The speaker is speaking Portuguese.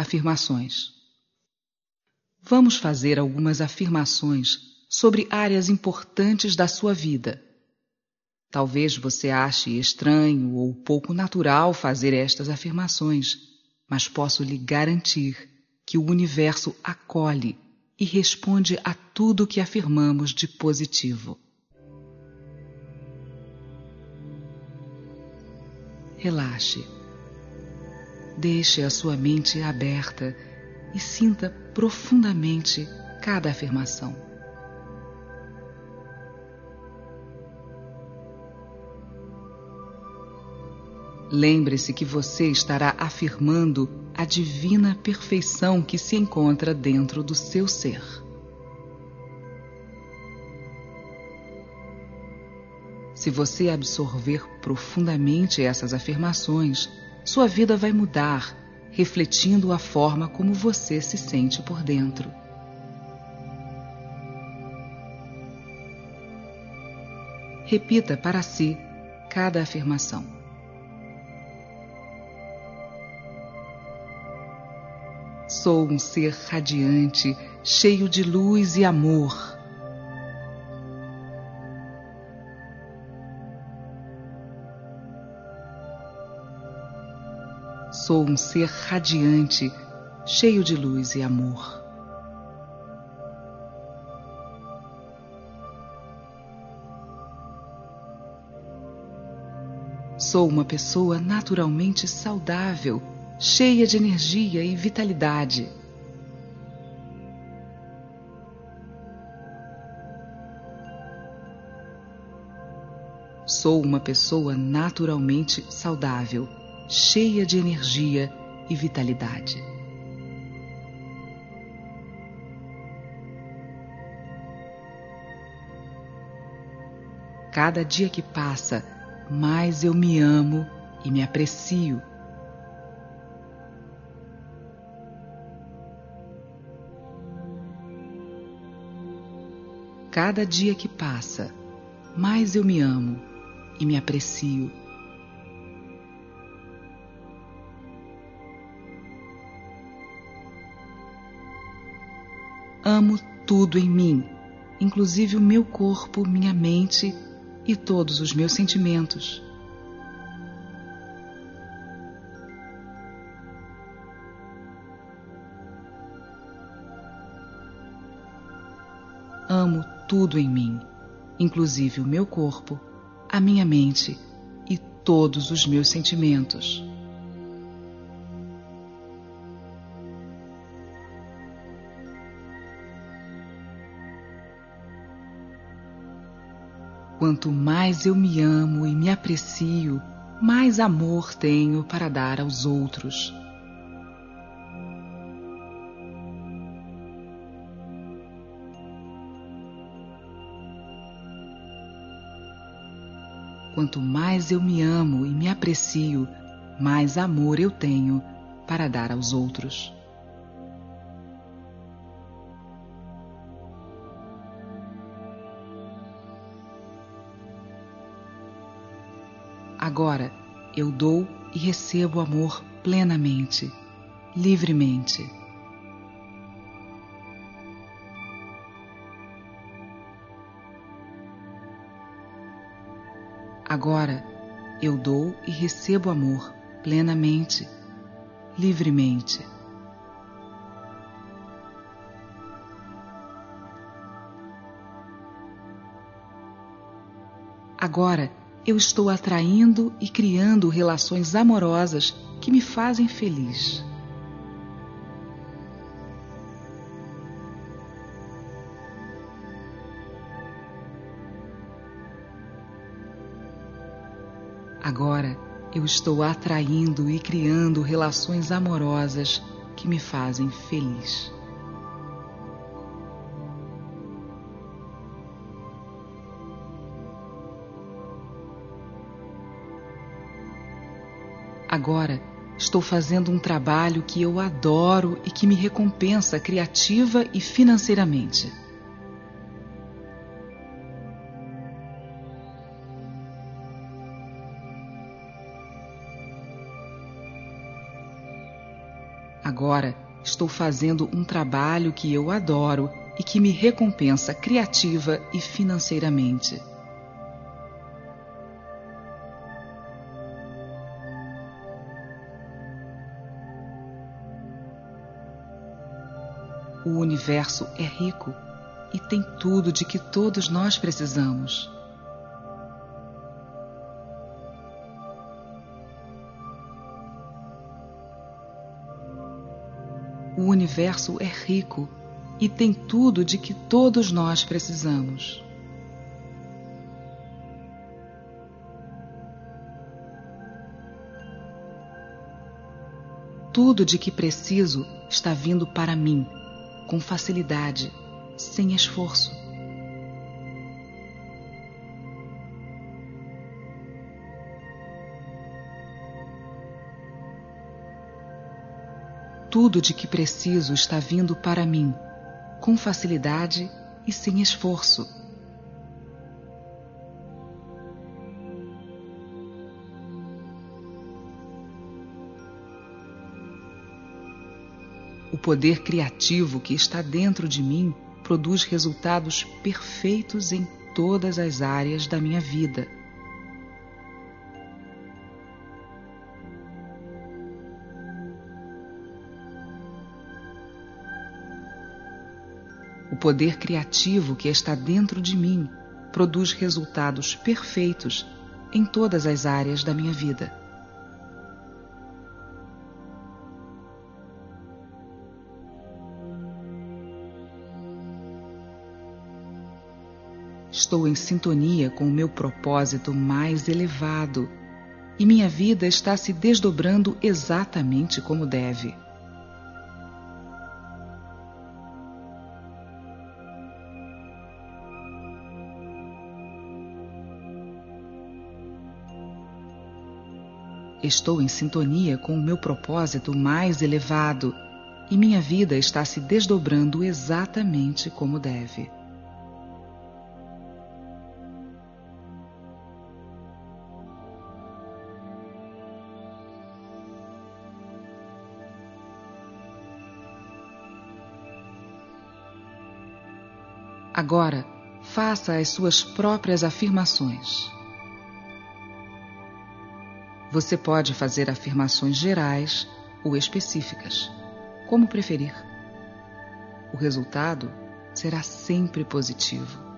Afirmações. Vamos fazer algumas afirmações sobre áreas importantes da sua vida. Talvez você ache estranho ou pouco natural fazer estas afirmações, mas posso lhe garantir que o universo acolhe e responde a tudo que afirmamos de positivo. Relaxe. Deixe a sua mente aberta e sinta profundamente cada afirmação. Lembre-se que você estará afirmando a divina perfeição que se encontra dentro do seu ser. Se você absorver profundamente essas afirmações, sua vida vai mudar, refletindo a forma como você se sente por dentro. Repita para si cada afirmação. Sou um ser radiante, cheio de luz e amor. Sou um ser radiante, cheio de luz e amor. Sou uma pessoa naturalmente saudável cheia de energia e vitalidade. Sou uma pessoa naturalmente saudável, cheia de energia e vitalidade. Cada dia que passa, mais eu me amo e me aprecio. Cada dia que passa, mais eu me amo e me aprecio. Amo tudo em mim, inclusive o meu corpo, minha mente e todos os meus sentimentos. Amo tudo em mim, inclusive o meu corpo, a minha mente e todos os meus sentimentos. Quanto mais eu me amo e me aprecio, mais amor tenho para dar aos outros. Quanto mais eu me amo e me aprecio, mais amor eu tenho para dar aos outros. Agora eu dou e recebo amor plenamente, livremente. Agora eu dou e recebo amor plenamente, livremente. Agora eu estou atraindo e criando relações amorosas que me fazem feliz. Agora eu estou atraindo e criando relações amorosas que me fazem feliz. Agora estou fazendo um trabalho que eu adoro e que me recompensa criativa e financeiramente. Agora estou fazendo um trabalho que eu adoro e que me recompensa criativa e financeiramente. O universo é rico e tem tudo de que todos nós precisamos. O universo é rico e tem tudo de que todos nós precisamos. Tudo de que preciso está vindo para mim, com facilidade, sem esforço. Tudo de que preciso está vindo para mim, com facilidade e sem esforço. Poder criativo que está dentro de mim produz resultados perfeitos em todas as áreas da minha vida. O poder criativo que está dentro de mim produz resultados perfeitos em todas as áreas da minha vida. Estou em sintonia com o meu propósito mais elevado e minha vida está se desdobrando exatamente como deve. Estou em sintonia com o meu propósito mais elevado e minha vida está se desdobrando exatamente como deve. Agora, faça as suas próprias afirmações. Você pode fazer afirmações gerais ou específicas, como preferir. O resultado será sempre positivo.